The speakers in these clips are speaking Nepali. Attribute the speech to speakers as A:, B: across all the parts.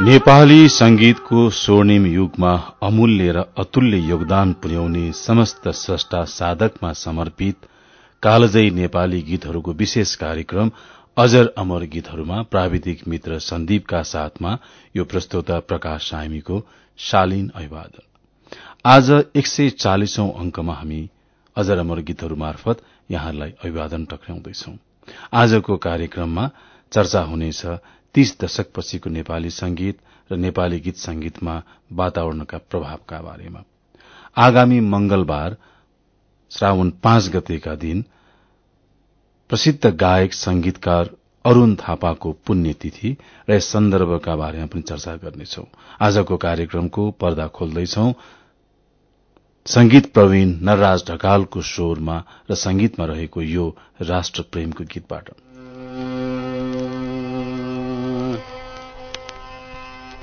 A: नेपाली संगीतको स्वर्णिम युगमा अमूल्य र अतुल्य योगदान पुर्याउने समस्त स्रष्टा साधकमा समर्पित कालजयी नेपाली गीतहरूको विशेष कार्यक्रम अजर अमर गीतहरूमा प्राविधिक मित्र सन्दीपका साथमा यो प्रस्तोता प्रकाश सामीको शालीन अभिवादन। आज एक सय चालिसौं अंकमा हामी अजर अमर गीतहरू मार्फत यहाँहरूलाई अभिवादन टक्राउँदैछौ आजको कार्यक्रममा चर्चा हुनेछ तीस दशकपछिको नेपाली संगीत र नेपाली गीत संगीतमा वातावरणका प्रभावका बारेमा। आगामी मंगलबार श्रावण पाँच गतेका दिन प्रसिद्ध गायक संगीतकार अरूण थापाको पुण्यतिथि र यस सन्दर्भका बारेमा पनि चर्चा गर्नेछौ। आजको कार्यक्रमको पर्दा खोल्दैछौ। संगीत प्रवीण नरराज ढकालको स्वरमा र संगीतमा रहेको यो राष्ट्र प्रेमको गीतबाट।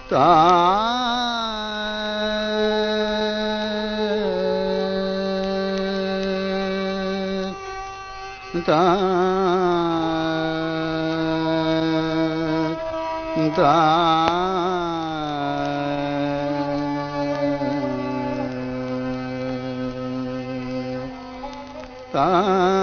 B: ता ता ता जयति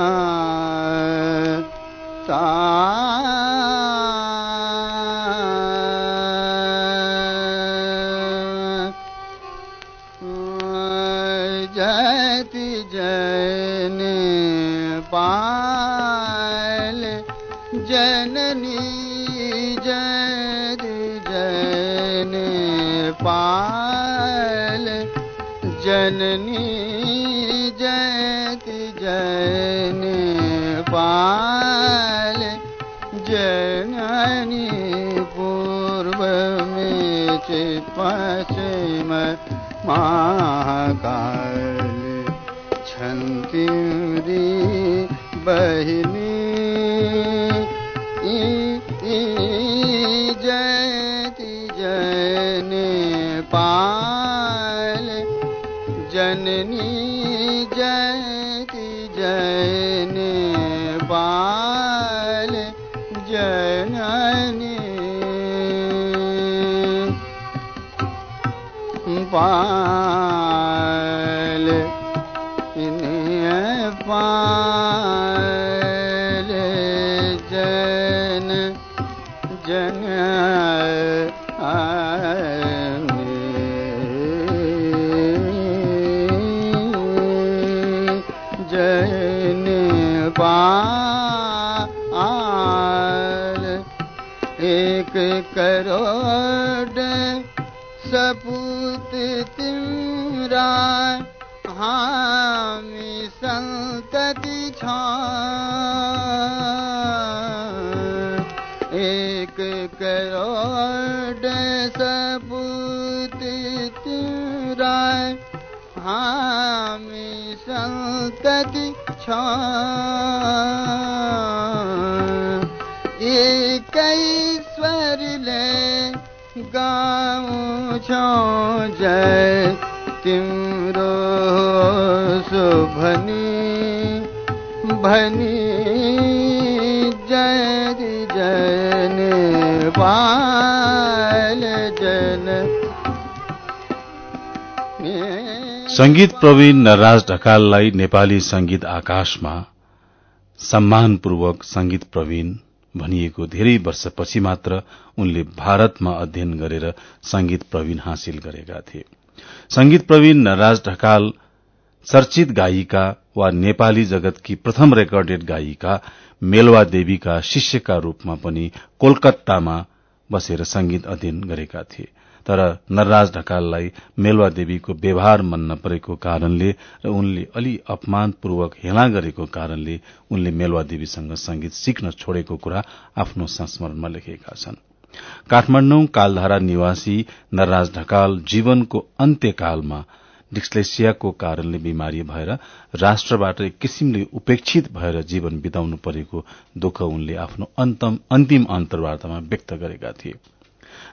B: पश्चिम महाकाल छन्तिरी बहिनी एकैश्वरले गाउँछौ जय। तिम्रो शोभनी भनी जय जन जन।
A: संगीत प्रवीण नरराज ढकाललाई नेपाली संगीत आकाशमा सम्मानपूर्वक संगीत प्रवीण भनिएको धेरै वर्षपछि मात्र उनले भारतमा अध्ययन गरेर संगीत प्रवीण हासिल गरेका थिए। संगीत प्रवीण नरराज ढकाल चर्चित गायिका वा नेपाली जगतकी प्रथम रेकर्डेड गायिका मेलवा देवीका शिष्यका रूपमा पनि कोलकातामा बसेर संगीत अध्ययन गरेका थिए। तर नरराज ढकाललाई मेलवा देवीको व्यवहार मन नपरेको कारणले र उनले अलि अपमानपूर्वक हेला गरेको कारणले उनले मेलवा देवीसँग संगीत सिक्न छोडेको कुरा आफ्नो संस्मरणमा लेखेका छन्। काठमाण्डु कालधारा निवासी नरराज ढकाल जीवनको अन्त्यकालमा डिक्सलेसियाको कारणले बिमारी भएर राष्ट्रबाट एक किसिमले उपेक्षित भएर जीवन बिताउनु परेको दुःख उनले आफ्नो अन्तिम अन्तर्वार्तामा व्यक्त गरेका थिए।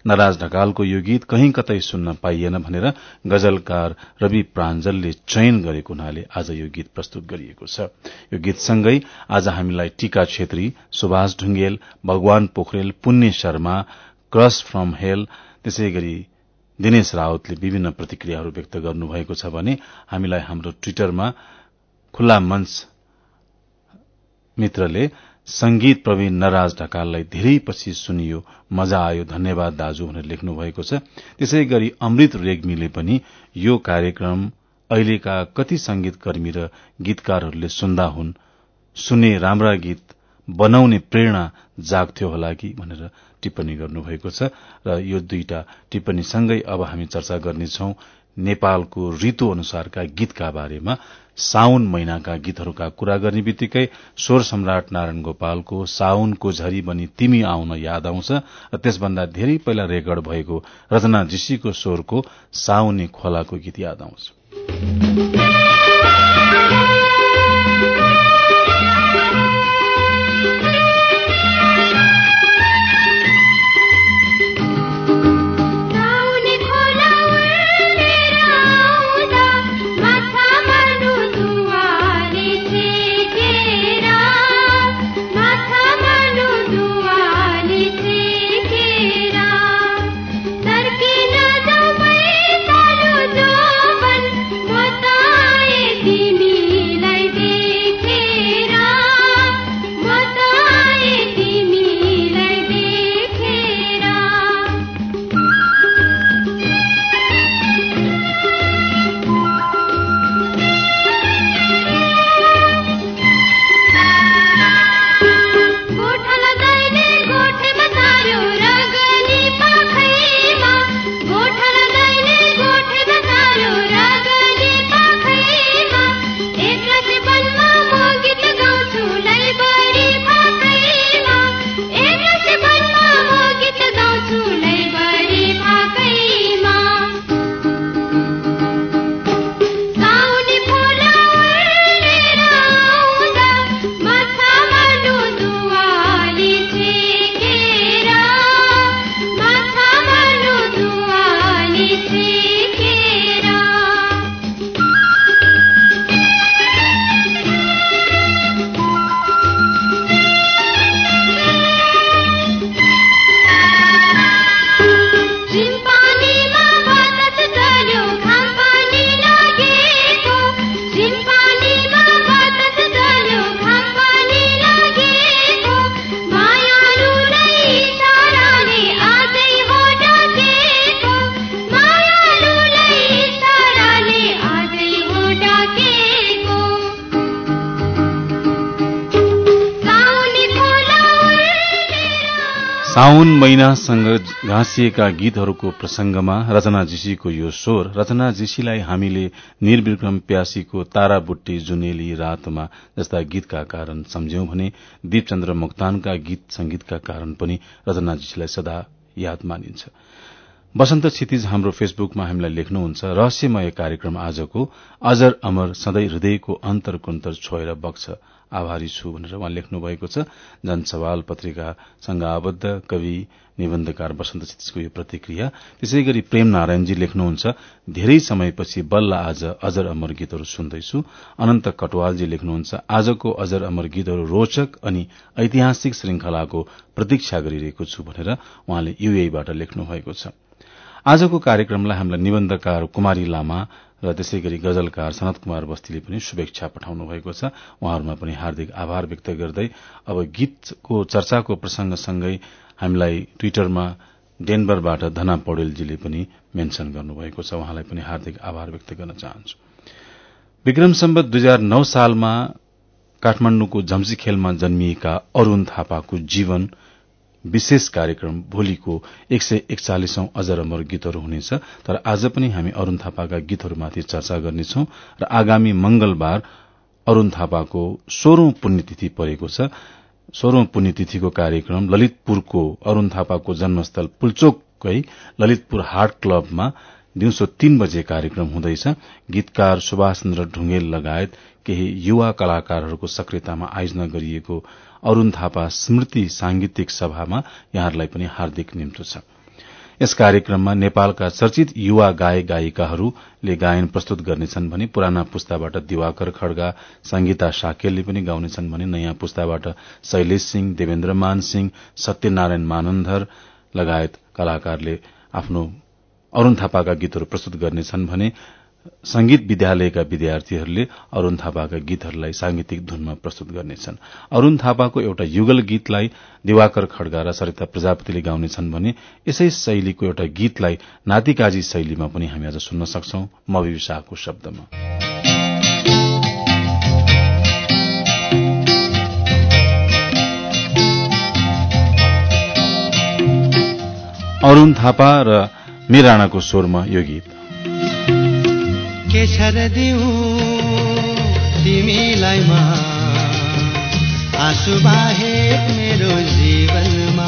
A: नराज ढकालको यो गीत कहीँ कतै सुन्न पाइएन भनेर गजलकार रवि प्राञ्जलले चयन गरेको हुनाले आज यो गीत प्रस्तुत गरिएको छ। यो गीतसँगै आज हामीलाई टीका छेत्री सुभाष ढुङ्गेल भगवान पोखरेल पुण्य शर्मा क्रस फ्रम हेल त्यसै गरी दिनेश रावतले विभिन्न प्रतिक्रियाहरू व्यक्त गर्नुभएको छ भने हामीलाई हाम्रो ट्विटरमा खुल्ला मञ्च मित्रले संगीत प्रवीण नराज ढकाललाई धेरै पछि सुनियो। मजा आयो। धन्यवाद दाजु भनेर लेख्नु भएको छ। त्यसै गरी अमृत रेग्मीले पनि यो कार्यक्रम अहिलेका कति संगीतकर्मी र गीतकारहरूले सुन्दा हुन्। सुने राम्रा गीत बनाउने प्रेरणा जाग्थ्यो होला कि भनेर टिप्पणी गर्नुभएको छ। र यो दुईटा टिप्पणीसँगै अब हामी चर्चा गर्नेछौ। नेपालको ऋतु अनुसारका गीतका बारेमा साउन महिनाका गीतहरूका कुरा गर्ने बित्तिकै स्वर सम्राट नारायण गोपालको साउनको झरी बनी तिमी आउन याद आउँछ। र त्यसभन्दा धेरै पहिला रेकर्ड भएको रचना जीषीको स्वरको साउनी खोलाको गीत याद आउँछ। साउन महिनासँग घाँसिएका गीतहरूको प्रसंगमा रचना जीषीको यो स्वर रचना जीषीलाई हामीले निर्विक्रम प्यासीको तारा बुट्टी जुनेली रातमा जस्ता गीतका कारण सम्झ्यौं भने दीपचन्द्र मोक्तानका गीत संगीतका कारण पनि रचना जीषीलाई सदा याद मानिन्छ। वसन्त क्षितिज हाम्रो फेसबुकमा हामीलाई लेख्नुहुन्छ रहस्यमय कार्यक्रम आजको अजर अमर सधैँ हृदयको अन्तर कुन्तर छोएर बग्छ। आभारी छु भनेर उहाँ लेख्नु भएको छ जनसवाल पत्रिकासँग आबद्ध कवि निबन्धकार वसन्त क्षितिजको यो प्रतिक्रिया। त्यसै गरी प्रेम नारायणजी लेख्नुहुन्छ धेरै समयपछि बल्ल आज अजर अमर गीतहरू सुन्दैछु। अनन्त कटवालजी लेख्नुहुन्छ आजको अजर अमर गीतहरू रोचक अनि ऐतिहासिक श्रृंखलाको प्रतीक्षा गरिरहेको छु भनेर उहाँले युएबाट लेख्नु भएको छ। आजको कार्यक्रमलाई हामीलाई निबन्धकार कुमारी लामा र त्यसै गरी गजलकार सनत कुमार बस्तीले पनि शुभेच्छा पठाउनु भएको छ। उहाँहरूमा पनि हार्दिक आभार व्यक्त गर्दै अब गीतको चर्चाको प्रसंगसँगै हामीलाई ट्विटरमा डेनबरबाट धना पौडेलजीले पनि मेन्शन गर्नुभएको छ। उहाँलाई पनि हार्दिक आभार व्यक्त गर्न चाहन्छु। विक्रम सम्बत दुई हजार नौ सालमा काठमाण्डुको झम्सी खेलमा जन्मिएका अरूण थापाको जीवन विशेष कार्यक्रम भोलिको एक सय एकचालिसौं अजर अमर गीतहरू हुनेछ। तर आज पनि हामी अरूण थापाका गीतहरूमाथि चर्चा गर्नेछौ र आगामी मंगलबार अरूण थापाको सोह्रौं पुण्यतिथि परेको छ। सोह्रौं पुण्यतिथिको कार्यक्रम ललितपुरको अरूण थापाको जन्मस्थल पुल्चोककै ललितपुर हार्ट क्लबमा दिउँसो तीन बजे कार्यक्रम हुँदैछ। गीतकार सुभाष चन्द्र ढुंगेल लगायत केही युवा कलाकारहरूको सक्रियतामा आयोजना गरिएको अरूण थापा स्मृति सांगीतिक सभामा यहाँहरूलाई पनि हार्दिक निम्तो छ। यस कार्यक्रममा नेपालका चर्चित युवा गायक गायिकाहरूले गायन प्रस्तुत गर्नेछन् भने पुराना पुस्ताबाट दिवाकर खड्गा संगीता साकेलले पनि गाउनेछन् भने नयाँ पुस्ताबाट शैलेश सिंह देवेन्द्र मान सिंह सत्यनारायण मानन्धर लगायत कलाकारले आफ्नो अरूण थापाका गीतहरू प्रस्तुत गर्नेछन् भने संगीत विद्यालयका विद्यार्थीहरूले अरूण थापाका गीतहरूलाई सांगीतिक धुनमा प्रस्तुत गर्नेछन्। अरूण थापाको एउटा युगल गीतलाई दिवाकर खड्गा र सरिता प्रजापतिले गाउनेछन् भने यसै शैलीको एउटा गीतलाई नातिकाजी शैलीमा पनि हामी आज सुन्न सक्छौ। मवि शब्दमा। अरूण थापा र मिराणाको स्वरमा यो गीत।
C: के छर दिउ तिमीलाई मा आँसु बाहेक मेरो जीवनमा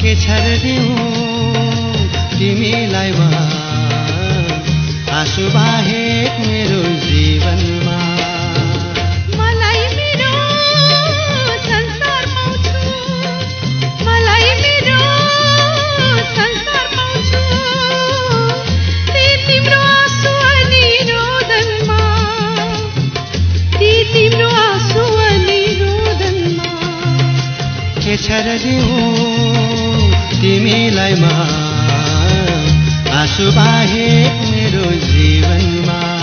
C: के छर दिउ तिमीलाई मा आँसु बाहेक मेरो जीवनमा छर तिमीलाई मा आँसु बाहेक मेरो जीवनमा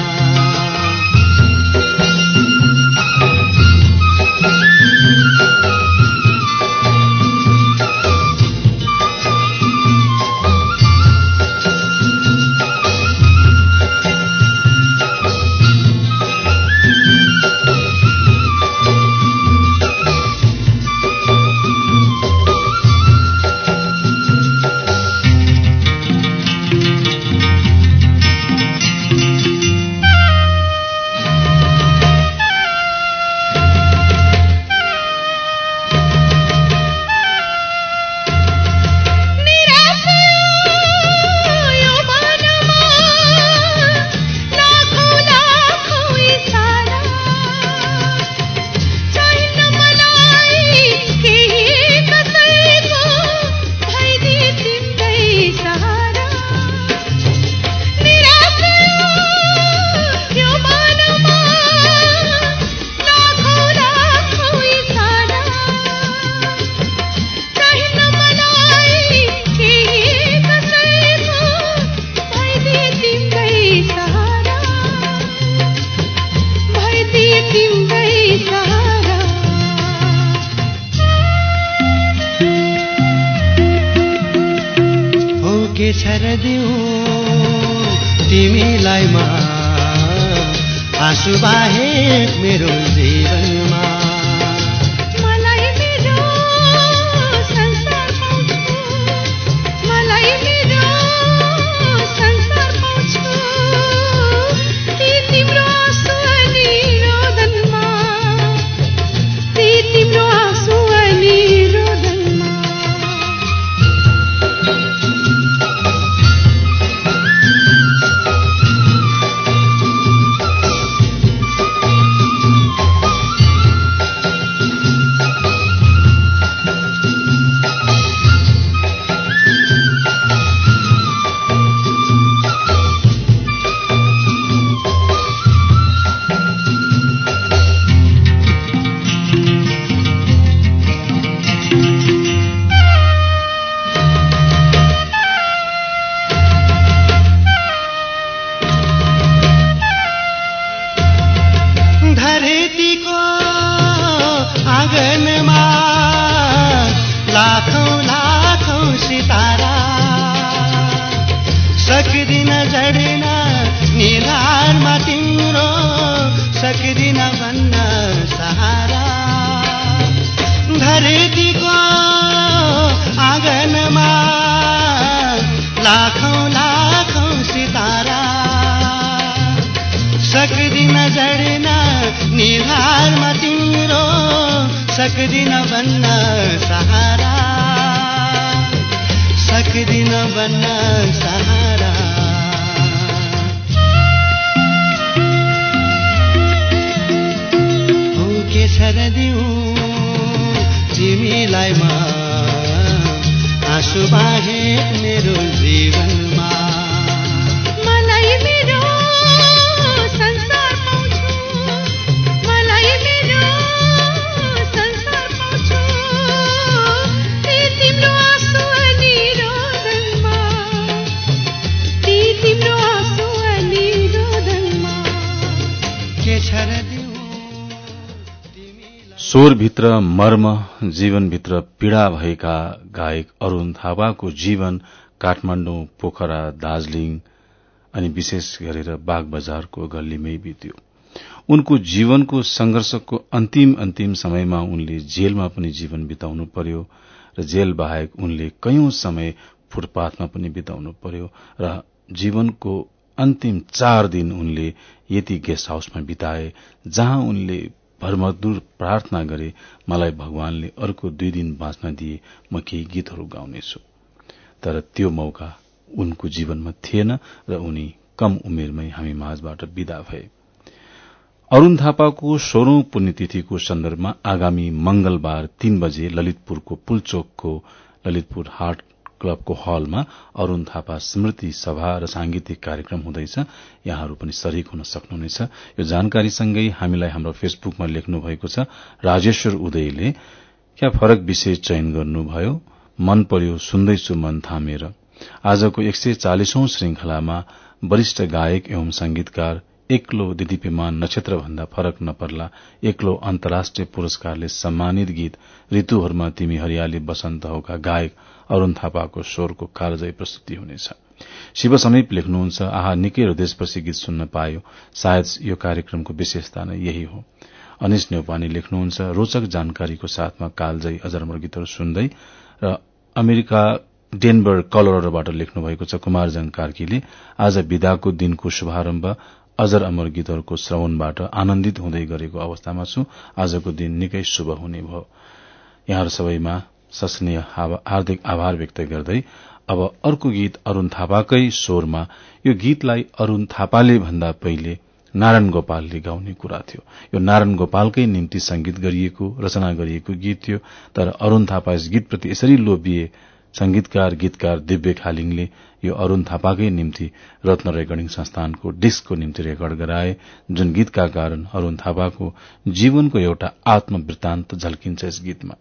C: सक्दिन बन्न सहारा।
D: सक्दिन भन्न सहारा। हो के छर तिमीलाई म आँसु
C: मेरो जीवन।
A: स्वरभित्र मर्म जीवनभित्र पीड़ा भएका गायक अरूण थापाको जीवन काठमाडौँ पोखरा दार्जीलिङ अनि विशेष गरेर बाग बजारको गल्लीमै बित्यो। उनको जीवनको संघर्षको अन्तिम अन्तिम समयमा उनले जेलमा पनि जीवन बिताउनु पर्यो र जेल बाहेक उनले कैयौं समय फुटपाथमा पनि बिताउनु पर्यो र जीवनको अन्तिम चार दिन उनले यति गेस्ट हाउसमा बिताए जहाँ उनले भरमदुर प्रार्थना गरे मलाई भगवानले अर्को दुई दिन बाँच्न दिए म केही गीतहरू गाउनेछु। तर त्यो मौका उनको जीवनमा थिएन र उनी कम उमेरमै हामी माझबाट विदा भए। अरूण थापाको सोह्रौं पुण्यतिथिको सन्दर्भमा आगामी मंगलबार तीन बजे ललितपुरको पुलचोकको ललितपुर हाट क्लबको हलमा अरूण थापा स्मृति सभा र सांगीतिक कार्यक्रम हुँदैछ। यहाँहरू पनि सरिक हुन सक्नुहुनेछ। यो जानकारीसँगै हामीलाई हाम्रो फेसबुकमा लेख्नु भएको छ राजेश्वर उदयले क्या फरक विषय चयन गर्नुभयो? मन पर्यो सुन्दैछु मन थामेर। आजको एक सय चालिसौं श्रृंखलामा वरिष्ठ गायक एवं संगीतकार एक्लो दिदीपेमान नक्षत्र भन्दा फरक नपर्ला। एक्लो अन्तर्राष्ट्रिय पुरस्कारले सम्मानित गीत ऋतुहरूमा तिमी हरियाली बसन्त होका गायक अरूण थापाको स्वरको कालजय प्रस्तुति हुनेछ। शिव समीप लेख्नुहुन्छ आहा निकै हृदयस्पर्शी गीत सुन्न पायो। सायद यो कार्यक्रमको विशेषता नै यही हो। अनिश नेौपाने लेख्नुहुन्छ रोचक जानकारीको साथमा कालजयी अजरमर गीतहरू सुन्दै र अमेरिका डेनबर लेख्नु भएको छ कुमारजङ कार्कीले आज विदाको दिनको शुभारम्भ अजर अमर गीतहरूको श्रवणबाट आनन्दित हुँदै गरेको अवस्थामा छु। आजको दिन निकै शुभ हुने भयो। यहाँहरू सबैमा सस्नेह हार्दिक आभार व्यक्त गर्दै अब अर्को गीत अरूण थापाकै स्वरमा। यो गीतलाई अरूण थापाले भन्दा पहिले नारायण गोपालले गाउने कुरा थियो। यो नारायण गोपालकै निम्ति संगीत गरिएको रचना गरिएको गीत थियो तर अरूण थापा यस गीतप्रति यसरी लोभिए। संगीतकार गीतकार दिव्य खालिङले यो अरूण थापाकै निम्ति रत्न रेकर्डिङ संस्थानको डिस्कको निम्ति रेकर्ड गराए जुन गीतका कारण अरूण थापाको जीवनको एउटा आत्मवृत्तान्त झल्किन्छ यस गीतमा।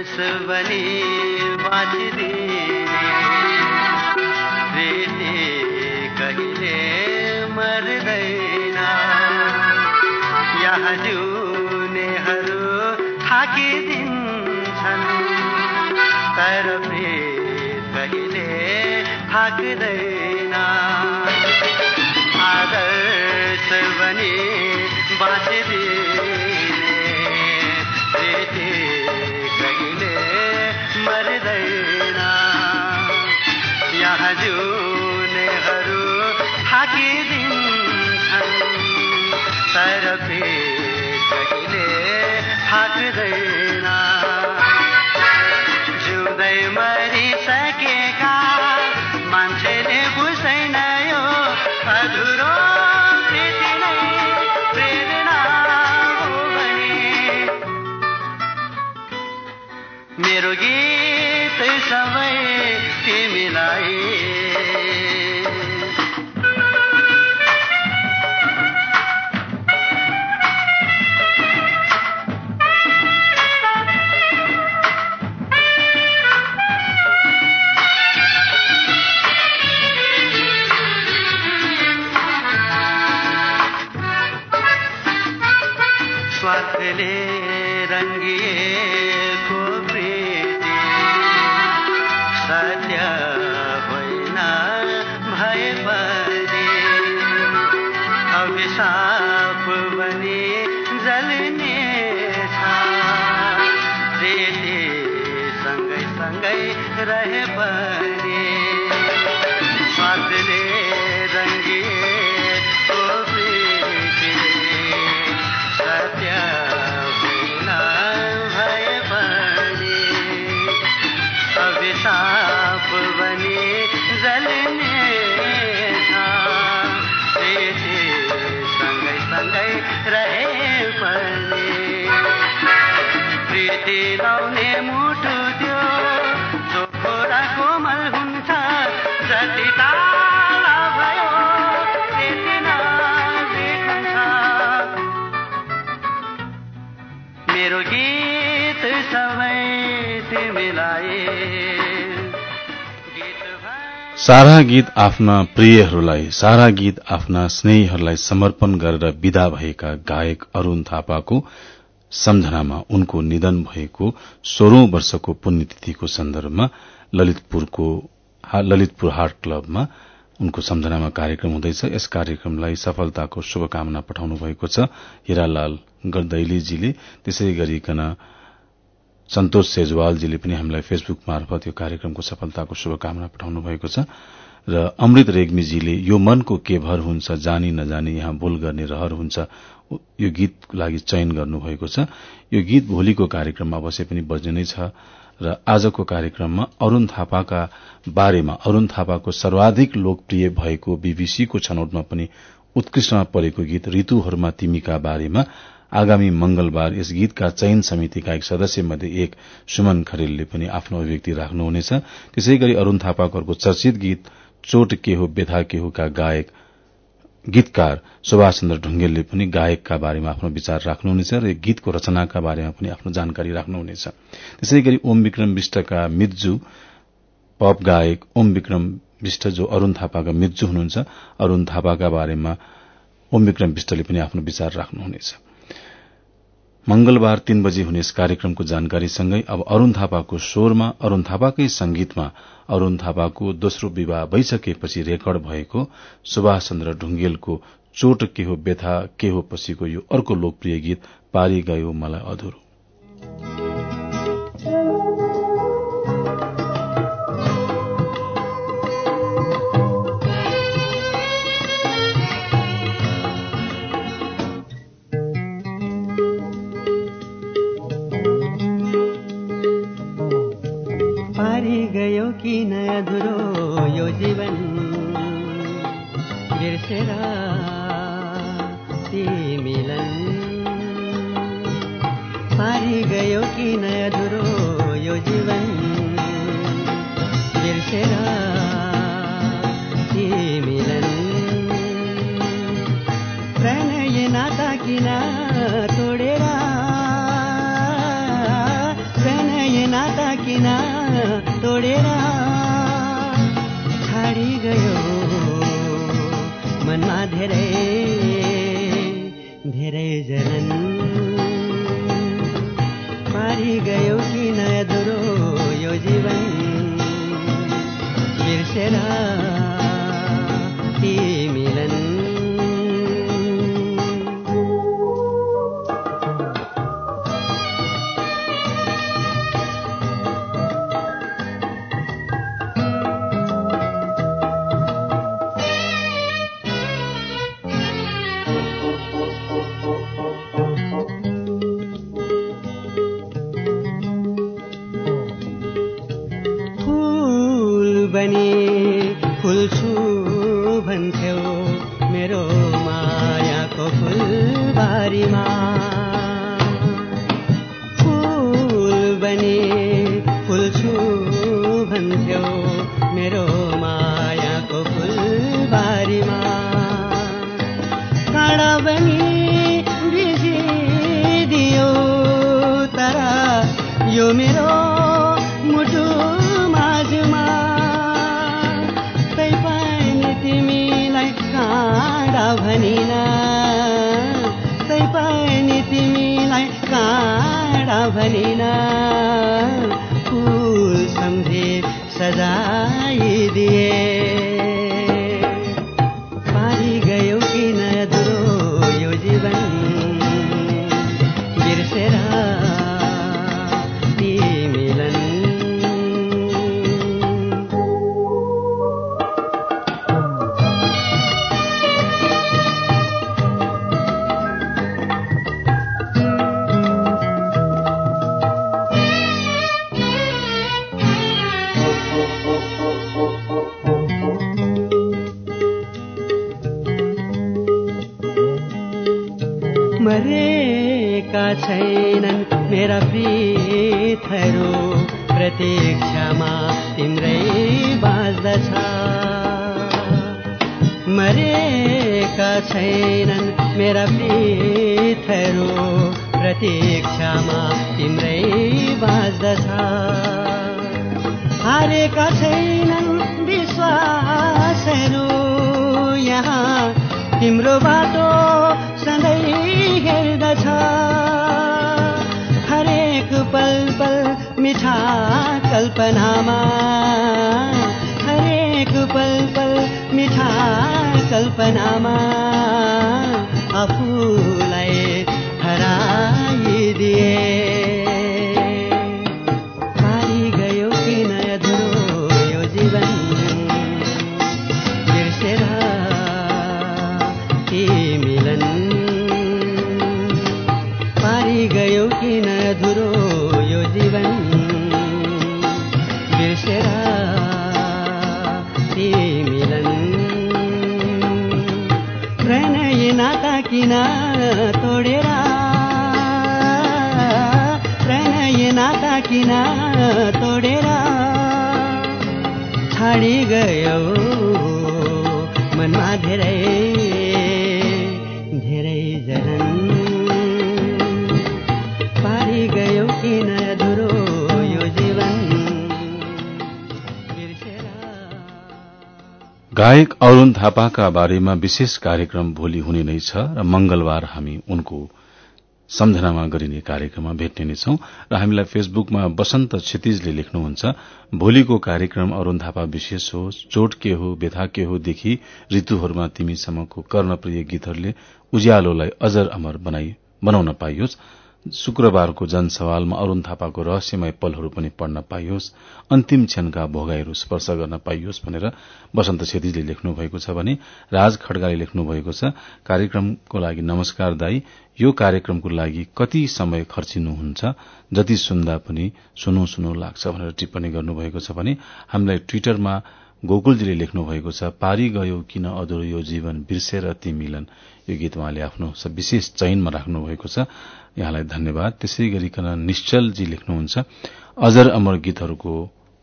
C: आदर्श बनी थाकिदिन्छन् तर पेट कहिले थाक्दैन जिउँदै मरिसकेका मान्छेले बुझ्दैन यो अधुरो मेरो गीत सबै तिमीलाई पाखले रङ्गिएको
A: सारा गीत आफ्ना प्रियहरूलाई सारा गीत आफ्ना स्नेहीहरूलाई समर्पण गरेर विदा भएका गायक अरूण थापाको सम्झनामा उनको निधन भएको सोह्रौं वर्षको पुण्यतिथिको सन्दर्भमा ललितपुर हाट क्लबमा उनको सम्झनामा कार्यक्रम हुँदैछ। यस कार्यक्रमलाई सफलताको शुभकामना पठाउनु भएको छ। हिरालाल गर्दैलीजीले त्यसै गरिकन सन्तोष सेजवालजीले पनि हामीलाई फेसबुक मार्फत यो कार्यक्रमको सफलताको शुभकामना पठाउनु भएको छ र अमृत रेग्मीजीले यो मनको के भर हुन्छ जानी नजानी यहाँ भूल गर्ने रहर हुन्छ यो गीतको लागि चयन गर्नुभएको छ। यो गीत भोलिको कार्यक्रममा अवश्य पनि बज्ने नै छ र आजको कार्यक्रममा अरूण थापाका बारेमा अरूण थापाको सर्वाधिक लोकप्रिय भएको बीबीसीको छनौटमा पनि उत्कृष्टमा परेको गीत ऋतुहरूमा तिमीका बारेमा आगामी मंगलबार यस गीतका चयन समितिका एक सदस्य मध्ये एक सुमन खरेलले पनि आफ्नो अभिव्यक्ति राख्नुहुनेछ। त्यसै गरी अरूण थापाको चर्चित गीत चोट के हो व्यथा के हो का गायक गीतकार सुभाष चन्द्र ढुंगेलले पनि गायकका बारेमा आफ्नो विचार राख्नुहुनेछ र गीतको रचनाका बारेमा पनि आफ्नो जानकारी राख्नुहुनेछ। त्यसै गरी ओम विक्रम विष्टका मिर्जु पप गायक ओम विक्रम विष्ट जो अरूण थापाका मिर्जु हुनुहुन्छ अरूण थापाका बारेमा ओम विक्रम विष्टले पनि आफ्नो विचार राख्नुहुनेछ। मंगलबार तीन बजे हुने यस कार्यक्रमको जानकारीसँगै अब अरूण थापाको स्वरमा अरूण थापाकै संगीतमा अरूण थापाको दोस्रो विवाह भइसकेपछि रेकर्ड भएको सुभाष चन्द्र ढुंगेलको चोट के हो व्यथा के हो पछिको यो अर्को लोकप्रिय गीत पारी गयो मलाई अधुरो।
C: धेरै धेरै जनन। पारी गयो किन अधुरो यो जीवन बिर्सेर मेरा प्रीतहरू प्रतीक्षामा तिम्रै बाँच्दछ हारेका छैनन् विश्वासहरू यहाँ तिम्रो बाटो सधैँ हेर्दछ। हरेक पल पल मिठा कल्पनामा। हरेक पल पल मिठा कल्पनामा। आफूलाई हराइदिए। पारी गयो किन अधुरो यो जीवन बिर्सेर ती मिलन। पारी गयो किन अधुरो
A: गायक अरूण थापाका बारेमा विशेष कार्यक्रम भोलि हुने नै छ र मंगलबार हामी उनको सम्झनामा गरिने कार्यक्रममा भेट्ने नै छौं र हामीलाई फेसबुकमा वसन्त क्षितिजले लेख्नुहुन्छ भोलिको कार्यक्रम अरूण थापा विशेष हो चोट के हो व्यथा के हो देखि ऋतुहरूमा तिमीसम्मको कर्णप्रिय गीतहरूले उज्यालोलाई अजर अमर बनाउन पाइयोस्। शुक्रबारको जनसवालमा अरूण थापाको रहस्यमय पलहरू पनि पढ्न पाइयोस् अन्तिम क्षणका भोगाईहरू स्पर्श गर्न पाइयोस् भनेर वसन्त छेदीले लेख्नु भएको छ भने राज खड्गाले लेख्नु भएको छ कार्यक्रमको लागि नमस्कार दाई यो कार्यक्रमको लागि कति समय खर्चिनुहुन्छ जति सुन्दा पनि सुनौ सुनौ लाग्छ भनेर टिप्पणी गर्नुभएको छ भने हामीलाई ट्विटरमा गोकुलजीले लेख्नु भएको छ पारी गयो किन अधुरो यो जीवन बिर्सेर ती मिलन। यो गीत उहाँले आफ्नो विशेष चयनमा राख्नु भएको छ। यहाँलाई धन्यवाद। त्यसै गरिकन निश्चलजी लेख्नुहुन्छ अजर अमर गीतहरूको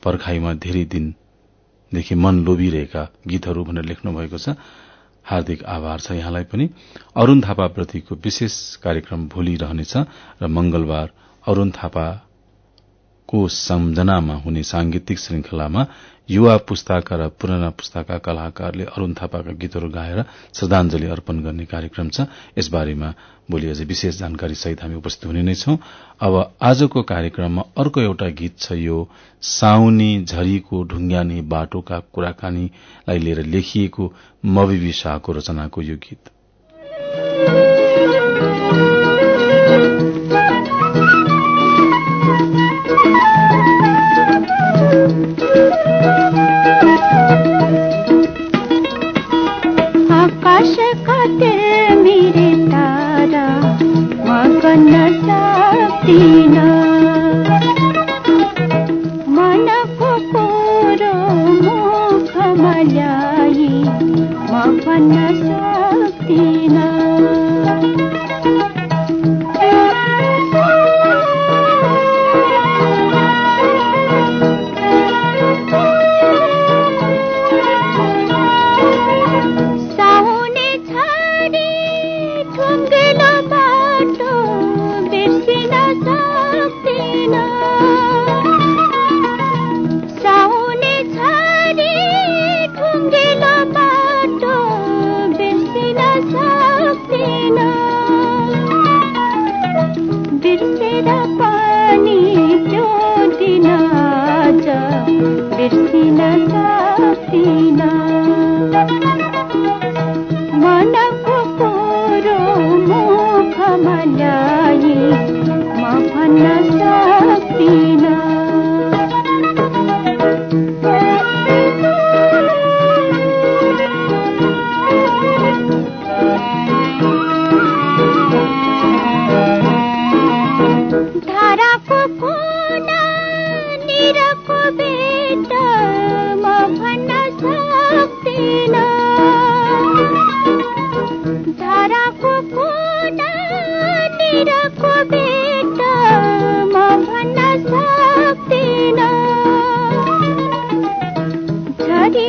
A: पर्खाईमा धेरै दिनदेखि मन लोभिरहेका गीतहरू भनेर लेख्नु भएको छ। हार्दिक आभार छ यहाँलाई पनि। अरूण थापाप्रतिको विशेष कार्यक्रम भोलि रहनेछ र मंगलबार अरूण थापाको सम्झनामा हुने सांगीतिक श्रृंखलामा युवा पुस्ताका र पुराना पुस्ताका कलाकारले अरूण थापाका गीतहरू गाएर श्रद्धांजलि अर्पण गर्ने कार्यक्रम छ। यसबारेमा भोलि अझ विशेष जानकारी सहित हामी उपस्थित हुने नै छौं। अब आजको कार्यक्रममा अर्को एउटा गीत छ यो साउनी झरीको ढुङ्ग्यानी बाटोका कुराकानीलाई लिएर लेखिएको मविबी शाहको रचनाको यो गीत।
E: सक्दिन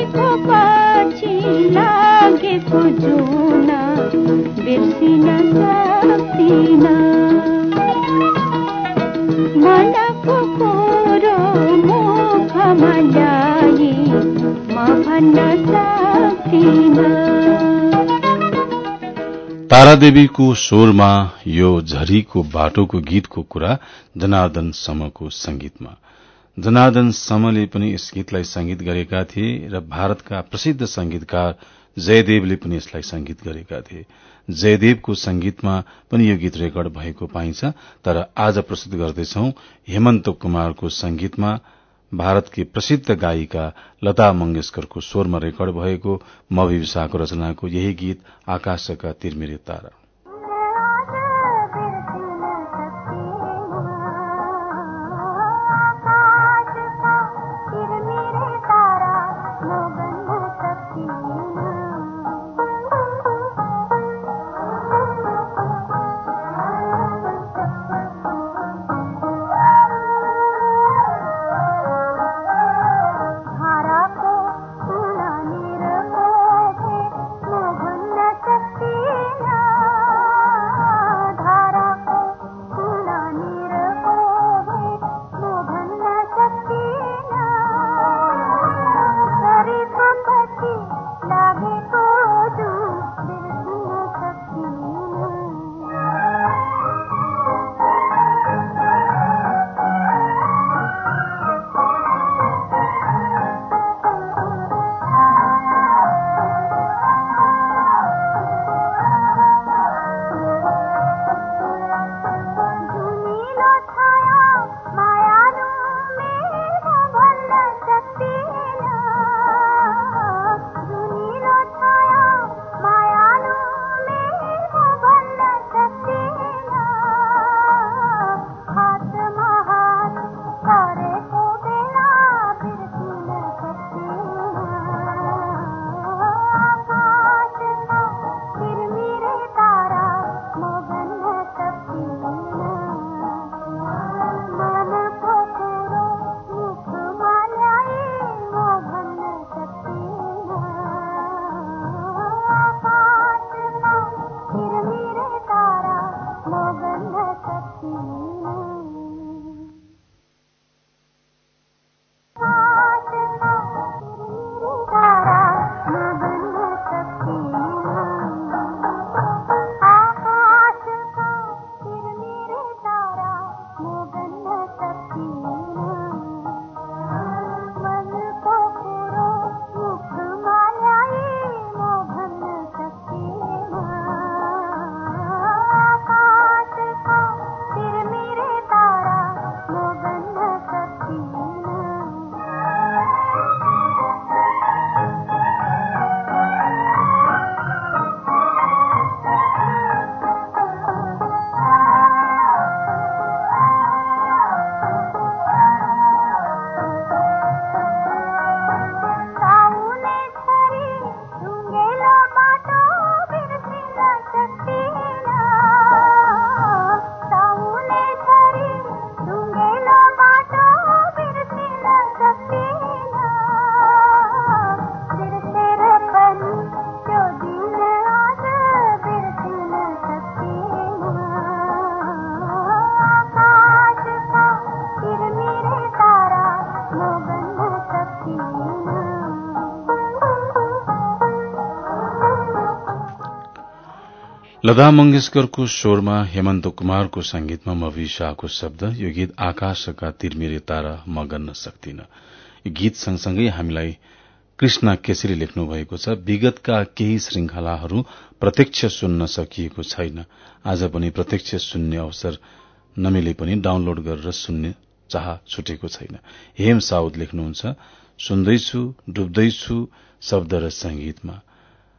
E: पाचि लागे को जोना विर्शी न सक्तिना मना
A: को कुरो मुखा मलाई माहन न सक्तिना तारा देवी
E: को सोर यो झरीको बाटोको गीतको कुरा धना दन समको जनार्दन समले पनि यस गीतलाई संगीत गरेका थिए र भारतका प्रसिद्ध संगीतकार जयदेवले पनि यसलाई संगीत गरेका थिए। जयदेवको संगीतमा पनि यो गीत रेकर्ड भएको पाइन्छ तर आज प्रस्तुत गर्दैछौ हेमन्त कुमारको संगीतमा भारतकी प्रसिद्ध गायिका लता मंगेशकरको स्वरमा रेकर्ड भएको मवि विशाको रचनाको यही गीत आकाशका तिरमिरे तारा। लता मंगेशकरको स्वरमा हेमन्त कुमारको संगीतमा मवि शाहको शब्द यो गीत आकाशका तिरमिरे तारा म गन्न सक्दिन। गीत सँगसँगै हामीलाई कृष्ण केसरी लेख्नु भएको छ विगतका केही श्रृंखलाहरू प्रत्यक्ष सुन्न सकिएको छैन। आज पनि प्रत्यक्ष सुन्ने अवसर नमिले पनि डाउनलोड गरेर सुन्ने चाह छुटेको छैन। हेम साउद लेख्नुहुन्छ सुन्दैछु डुब्दैछु शब्द र संगीतमा।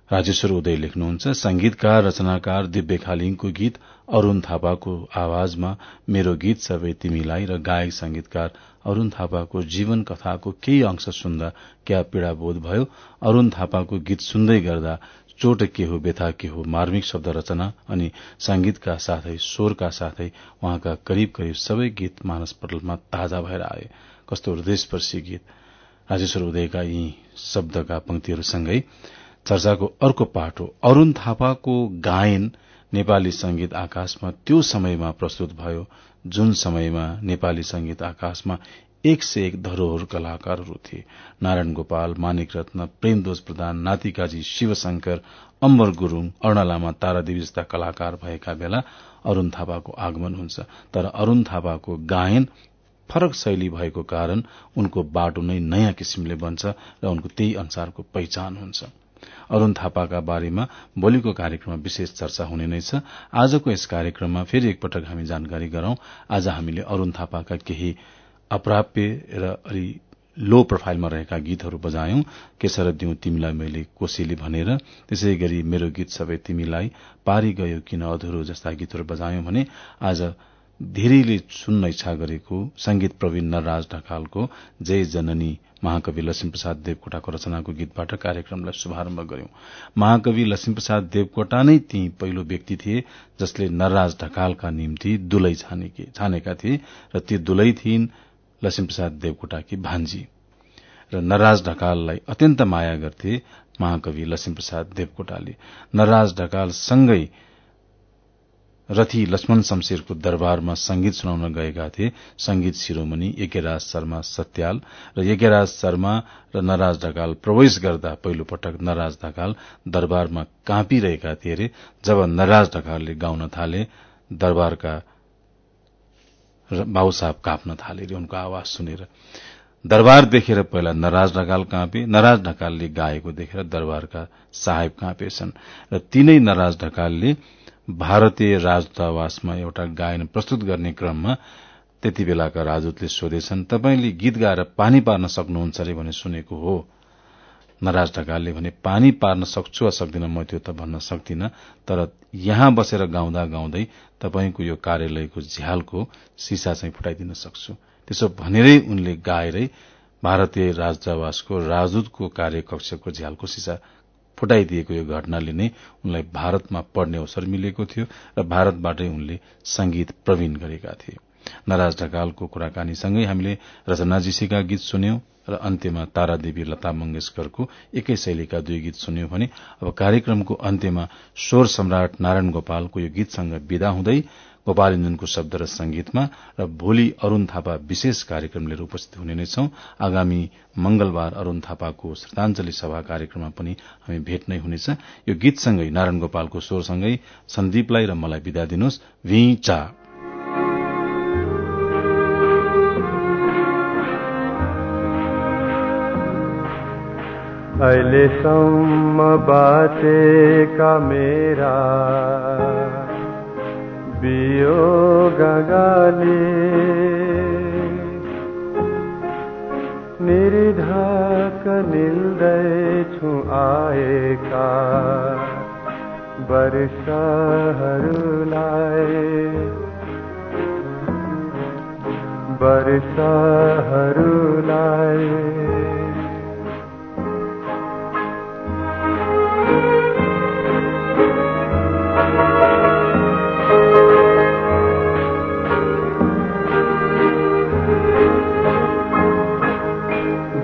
E: राजेश्वर उदय लेख्नुहुन्छ संगीतकार रचनाकार दिव्य खालिङको गीत अरूण थापाको आवाजमा मेरो गीत सबै तिमीलाई र गायक संगीतकार अरूण थापाको जीवन कथाको केही अंश सुन्दा क्या पीड़ा बोध भयो। अरूण थापाको गीत सुन्दै गर्दा चोट के हो व्यथा के हो मार्मिक शब्द रचना अनि संगीतका साथै स्वरका साथै उहाँका करिब करिब सबै गीत मानस पटलमा ताजा भएर आए। कस्तो हृदयस्पर्शी गीत। राजेश्वर उदयका यी शब्दका पंक्तिहरूसँगै
A: चर्चाको अर्को पाटो अरूण थापाको गायन नेपाली संगीत आकाशमा त्यो समयमा प्रस्तुत भयो जुन समयमा नेपाली संगीत आकाशमा एक से एक धरोहर कलाकारहरू थिए। नारायण गोपाल मानिक रत्न प्रेमदोष प्रधान नातिकाजी शिवशंकर अम्बर गुरूङ अर्ण लामा तारादेवी जस्ता कलाकार भएका बेला अरूण थापाको आगमन हुन्छ। तर अरूण थापाको गायन फरक शैली भएको कारण उनको बाटो नै नयाँ किसिमले बन्छ र उनको त्यही अनुसारको पहिचान हुन्छ। अरूण थापाका बारेमा भोलिको कार्यक्रममा विशेष चर्चा हुने नै छ। आजको यस कार्यक्रममा फेरि एकपटक हामी जानकारी गरौं। आज हामीले अरूण थापाका केही अप्राप्य र अलि लो प्रोफाइलमा रहेका गीतहरू बजायौं। केसर दिउँ तिमीलाई मैले कोसेली भनेर त्यसै गरी मेरो गीत सबै तिमीलाई पारी गयो किन अधुरो जस्ता गीतहरू बजायौं भने आज धेरैले सुन्न इच्छा गरेको संगीत प्रवीण नरराज ढकालको जय जननी महाकवि लक्ष्मीप्रसाद देवकोटाको रचनाको गीतबाट कार्यक्रमलाई शुभारम्भ गर्यौं महाकवि लक्ष्मीप्रसाद देवकोटा नै ती पहिलो व्यक्ति थिए जसले नरराज ढकालका निम्ति दुलै छानेका थिए र ती दुलै थिइन् लक्ष्मीप्रसाद देवकोटाकी भान्जी। र नरराज ढकाललाई अत्यन्त माया गर्थे महाकवि लक्ष्मीप्रसाद देवकोटाले। नरराज ढकाल सँगै रथी लक्ष्मण शमशेरको दरबारमा संगीत सुनाउन गएका थिए। संगीत शिरोमणि यज्ञराज शर्मा सत्याल र यज्ञराज शर्मा र नराज ढकाल प्रवेश गर्दा पहिलो पटक नराज ढकाल दरबारमा काँपिरहेका थिए अरे जब नराज ढकालले गाउन थाले दरबारका बाबु साहब काँप्न थाले अरे उनको आवाज सुनेर। दरबार देखेर पहिला नराज ढकाल काँपे नराज ढकालले गाएको देखेर दरबारका साहेब काँपेछन्। र तीनै नराज ढकालले भारतीय राजदूतावासमा एउटा गायन प्रस्तुत गर्ने क्रममा त्यति बेलाका राजदूतले सोधेछन् तपाईँले गीत गाएर पानी पार्न सक्नुहुन्छ अरे भने सुनेको हो। नराज ढकालले भने पानी पार्न सक्छु वा सक्दिन म त्यो त भन्न सक्दिन तर यहाँ बसेर गाउँदा गाउँदै तपाईँको यो कार्यालयको झ्यालको सिसा चाहिँ फुटाइदिन सक्छु। त्यसो भनेरै उनले गाएरै भारतीय राजदूतावासको राजदूतको कार्यकक्षको झ्यालको सिसा फुटाइदिएको यो घटनाले नै उनलाई भारतमा पढ्ने अवसर मिलेको थियो र भारतबाटै उनले संगीत प्रवीण गरेका थिए। नराज ढकालको कुराकानीसँगै हामीले रचनाजीसीका गीत सुन्यौं र अन्त्यमा तारादेवी लता मंगेशकरको एकै शैलीका दुई गीत सुन्यौं भने अब कार्यक्रमको अन्त्यमा स्वर सम्राट नारायण गोपालको यो गीतसँग विदा हुँदै गोपालिन्दनको शब्द र संगीतमा र भोलि अरूण थापा विशेष कार्यक्रम लिएर उपस्थित हुने नै छौं। आगामी मंगलबार अरूण थापाको श्रद्धाञ्जली सभा कार्यक्रममा पनि हामी भेट नै हुनेछ। यो गीतसँगै नारायण गोपालको स्वरसँगै सन्दीपलाई र मलाई विदा दिनुहोस्।
F: अहिलेसम्म बाँचेका मेरा बियो गगाले निर्धक निल्दैछु आएका वर्षहरूलाई। वर्षहरूलाई।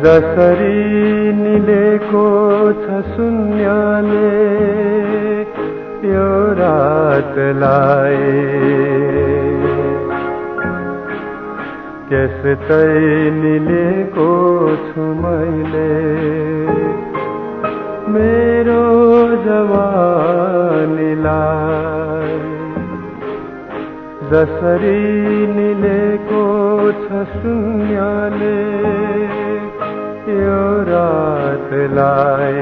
F: जसरी निलेको छ शून्यले यो रातलाई। त्यस्तै निलेको छु मैले। मेरो जवानीलाई। जसरी निलेको छ शून्यले यो रातलाई।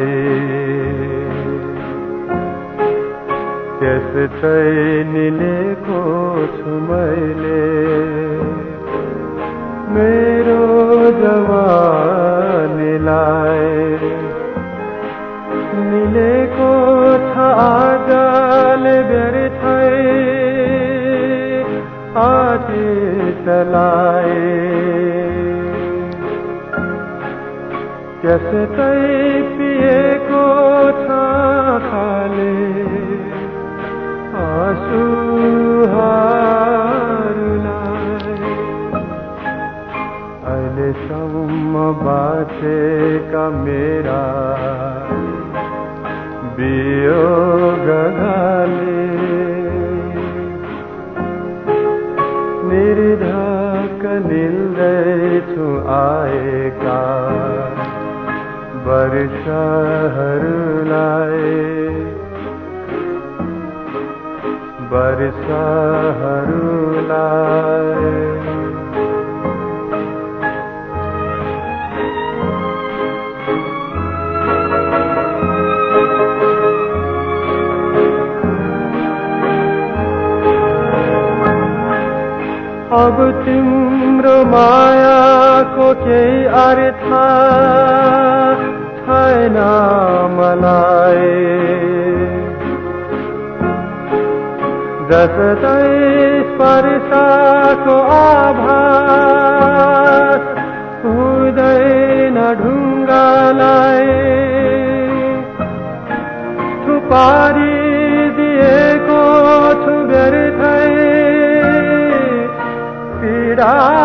F: त्यस्तै निलेको छु मैले। मेरो जवानीलाई निलेको छ आजले व्यर्थै आतितलाई त्यस्तै पिएको छ खाले आँसुहरूलाई अहिलेसम्म बाँचेका मेरा वियोग घाले निर्धक निल्दैछु आएका वर्षहरूलाई। वर्षहरूलाई। अब तिम्रो मायाको केही अर्थ छैन मलाई जस्तै स्पर्शको आभास हुँदैन ढुङ्गालाई। थुपारी दिएको छु व्यर्थै पीडाहरूलाई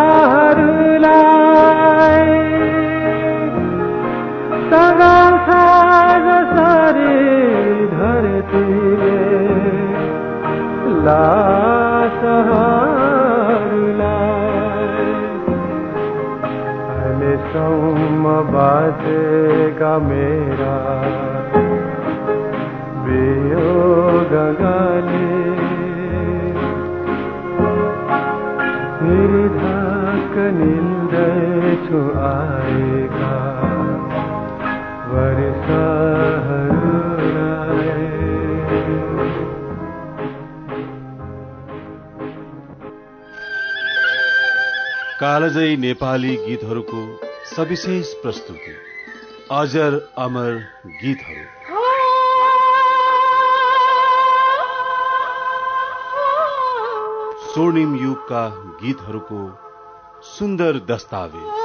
F: बाँचेका मेरा। वियोग गाली निर्धक निल्दैछु आएका वर्षहरूलाई
A: कालजयी नेपाली गीतहरूको सविशेष प्रस्तुति। अजर अमर गीतहरू। स्वर्णिम युगका गीतहरूको सुन्दर दस्तावेज।